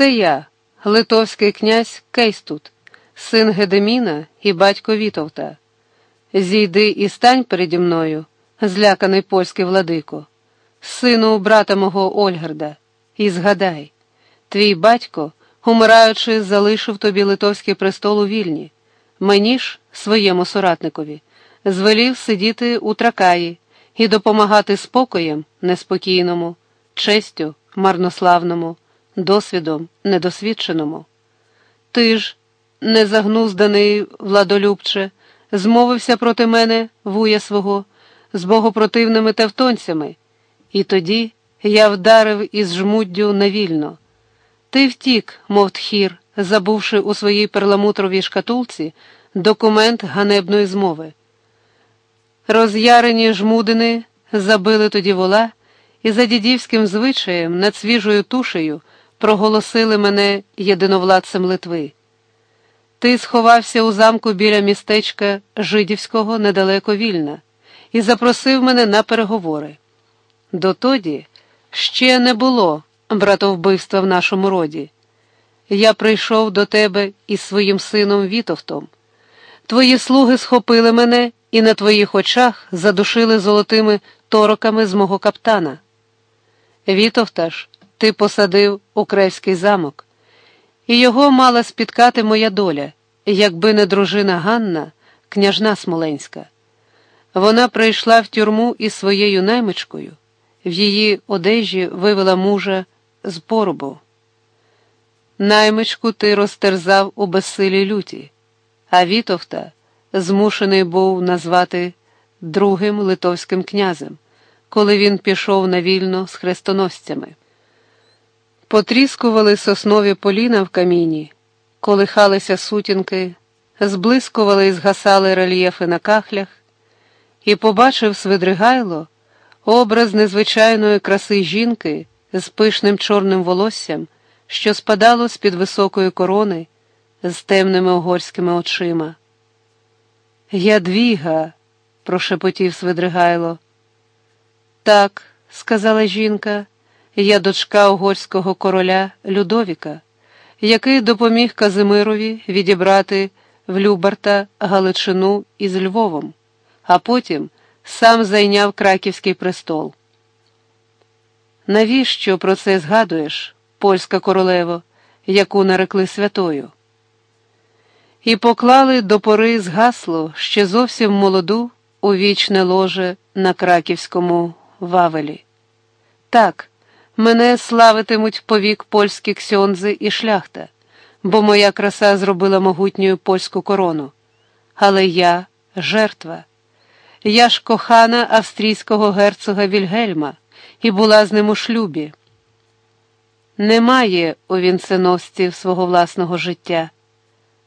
Це я, литовський князь Кейстут, син Гедеміна і батько Вітовта. Зійди і стань переді мною, зляканий польський владико, сину брата мого Ольгарда, і згадай, твій батько, умираючи, залишив тобі литовський престол у вільні, мені ж, своєму соратникові, звелів сидіти у тракаї і допомагати спокоєм неспокійному, честю марнославному, досвідом недосвідченому. Ти ж, незагнузданий владолюбче, змовився проти мене, вуя свого, з богопротивними тевтонцями, і тоді я вдарив із жмуддю невільно. Ти втік, мов тхір, забувши у своїй перламутровій шкатулці документ ганебної змови. Роз'ярені жмудини забили тоді вола і за дідівським звичаєм над свіжою тушею проголосили мене єдиновладцем Литви. Ти сховався у замку біля містечка Жидівського недалеко вільна і запросив мене на переговори. Дотоді ще не було братовбивства в нашому роді. Я прийшов до тебе із своїм сином Вітовтом. Твої слуги схопили мене і на твоїх очах задушили золотими тороками з мого каптана. Вітовта ж ти посадив у Кревський замок, і його мала спіткати моя доля, якби не дружина Ганна, княжна Смоленська. Вона прийшла в тюрму із своєю наймичкою, в її одежі вивела мужа з поробу. Наймичку ти розтерзав у безсилій люті, а Вітовта змушений був назвати другим литовським князем, коли він пішов на вільно з хрестоносцями. Потріскували соснові поліна в каміні, колихалися сутінки, зблискували і згасали рельєфи на кахлях, і побачив Свидригайло образ незвичайної краси жінки з пишним чорним волоссям, що спадало з під високої корони, з темними угорськими очима. Ядвіга, прошепотів Свидригайло. Так, сказала жінка, я дочка угорського короля Людовіка, який допоміг Казимирові відібрати в Любарта Галичину із Львовом, а потім сам зайняв краківський престол. Навіщо про це згадуєш, польська королево, яку нарекли святою? І поклали до пори згасло ще зовсім молоду у вічне ложе на краківському вавелі. Так, мене славитимуть повік польські ксьонзи і шляхта, бо моя краса зробила могутню польську корону. Але я жертва. Я ж кохана австрійського герцога Вільгельма і була з ним у шлюбі. Немає у вінценосців свого власного життя.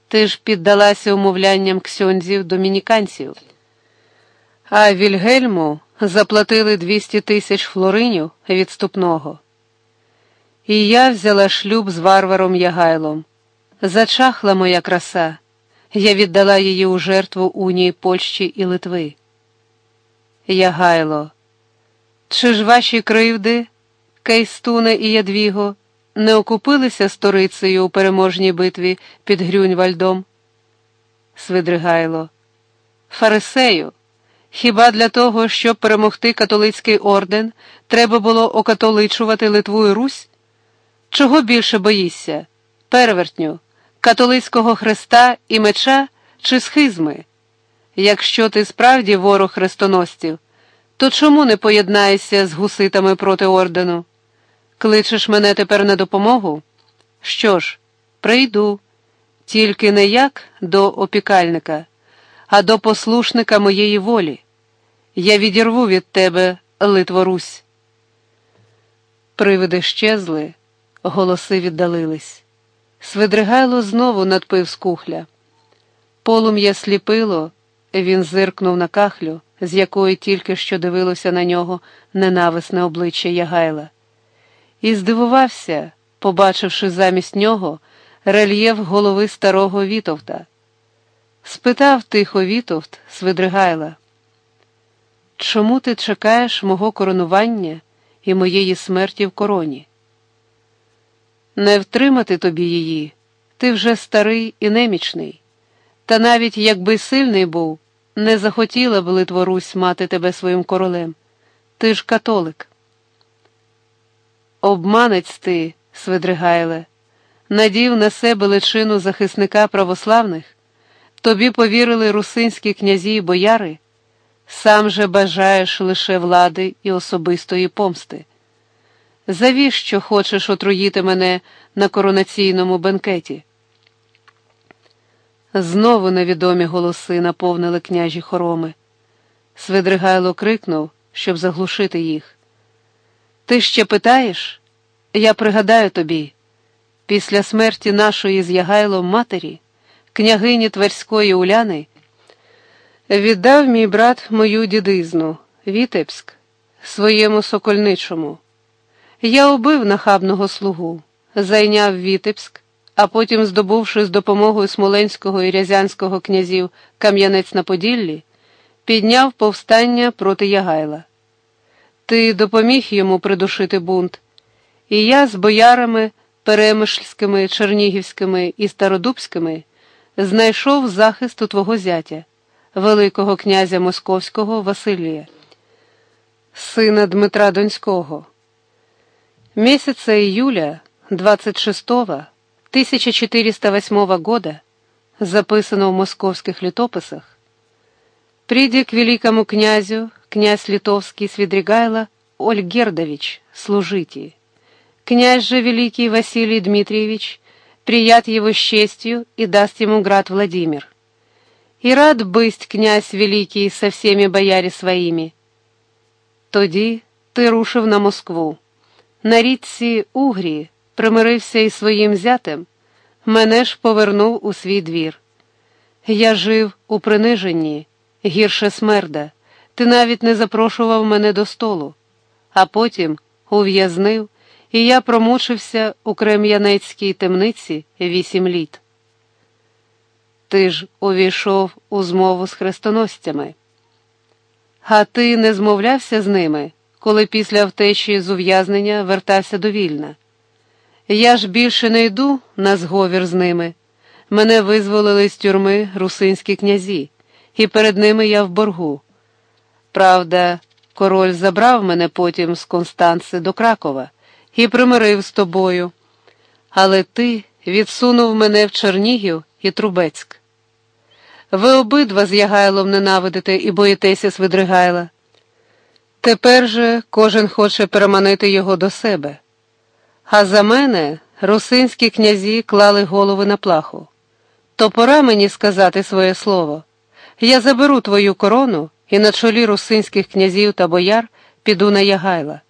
Ти ж піддалася умовлянням ксьонзів домініканців. А Вільгельму заплатили 200 тисяч флоринів відступного. І я взяла шлюб з варваром Ягайлом. Зачахла моя краса, я віддала її у жертву унії Польщі і Литви. Ягайло, чи ж ваші кривди, Кейстуне і Ядвіго, не окупилися сторицею у переможній битві під Грюньвальдом? Свидригайло, Фарисею. Хіба для того, щоб перемогти католицький орден, треба було окатоличувати Литву і Русь? Чого більше боїшся? Перевертню, католицького хреста і меча чи схизми? Якщо ти справді ворог хрестоносців, то чому не поєднаєшся з гуситами проти ордену? Кличеш мене тепер на допомогу? Що ж, прийду, тільки не як до опікальника, а до послушника моєї волі. Я відірву від тебе Литворусь. Привиди щезли, голоси віддалились. Свидригайло знову надпив з кухля. Полум'я сліпило, він зиркнув на кахлю, з якої тільки що дивилося на нього ненависне обличчя Ягайла, і здивувався, побачивши замість нього рельєф голови старого Вітовта. Спитав тихо Вітовт Свидригайла. Чому ти чекаєш мого коронування і моєї смерті в короні? Не втримати тобі її, ти вже старий і немічний. Та навіть якби сильний був, не захотіла б Литва Русь мати тебе своїм королем. Ти ж католик. Обманець ти, Свидригайле, надів на себе личину захисника православних, тобі повірили русинські князі й бояри, сам же бажаєш лише влади і особистої помсти. Завіщо хочеш отруїти мене на коронаційному бенкеті? Знову невідомі голоси наповнили княжі хороми. Свидригайло крикнув, щоб заглушити їх. Ти ще питаєш? Я пригадаю тобі, після смерті нашої з Ягайлом матері, княгині Тверської Уляни, віддав мій брат мою дідизну, Вітебськ, своєму сокольничому. Я убив нахабного слугу, зайняв Вітебськ, а потім, здобувши з допомогою Смоленського і Рязянського князів Кам'янець на Поділлі, підняв повстання проти Ягайла. Ти допоміг йому придушити бунт, і я з боярами перемишльськими, чернігівськими і стародубськими знайшов захист у твого зятя, Великого князя Московського Василія, сина Дмитра Донського. Месяца июля 26-го 1408 года, записано в московских летописах, придя к великому князю, князь литовский Свидригайло Ольгердович, служите. Князь же великий Василий Дмитриевич, прият его с честью и даст ему град Владимир. И рад быть князь великий со всеми бояре своими. Тоді ти рушив на Москву. На річці Угрі примирився із своїм зятем, мене ж повернув у свій двір. Я жив у приниженні, гірше смерда, ти навіть не запрошував мене до столу, а потім ув'язнив, і я промучився у крем'янецькій темниці вісім літ. Ти ж увійшов у змову з хрестоносцями. А ти не змовлявся з ними, коли після втечі з ув'язнення вертався до Вільна. Я ж більше не йду на зговір з ними. Мене визволили з тюрми русинські князі, і перед ними я в боргу. Правда, король забрав мене потім з Констанци до Кракова і примирив з тобою. Але ти відсунув мене в Чернігів і Трубецьк. Ви обидва з Ягайлом ненавидите і боїтеся Свидригайла. Тепер же кожен хоче переманити його до себе. А за мене русинські князі клали голови на плаху. То пора мені сказати своє слово. Я заберу твою корону і на чолі русинських князів та бояр піду на Ягайла.